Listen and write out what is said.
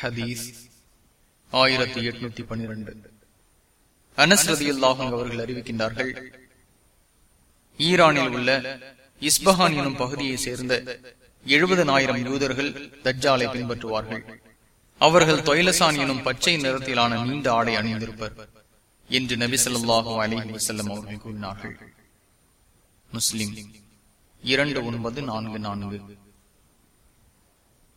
ஹதீஸ் ஆயிரத்தி எட்நூத்தி பனிரெண்டு அனஸ்ரதியுல்லாஹும் அவர்கள் அறிவிக்கின்றார்கள் ஈரானில் உள்ள இஸ்பஹான் எனும் பகுதியை சேர்ந்த எழுபதனாயிரம் யூதர்கள் தஜ்ஜாலை பின்பற்றுவார்கள். அவர்கள் தொயலசான் எனும் பச்சை நிறத்திலான நீண்ட ஆடை அணிந்திருப்பர் என்று நபி சொல்லாஹு அலி வசல்லம் அவர்கள் கூறினார்கள். முஸ்லிம் இரண்டு ஒன்பது நான்கு நான்கு.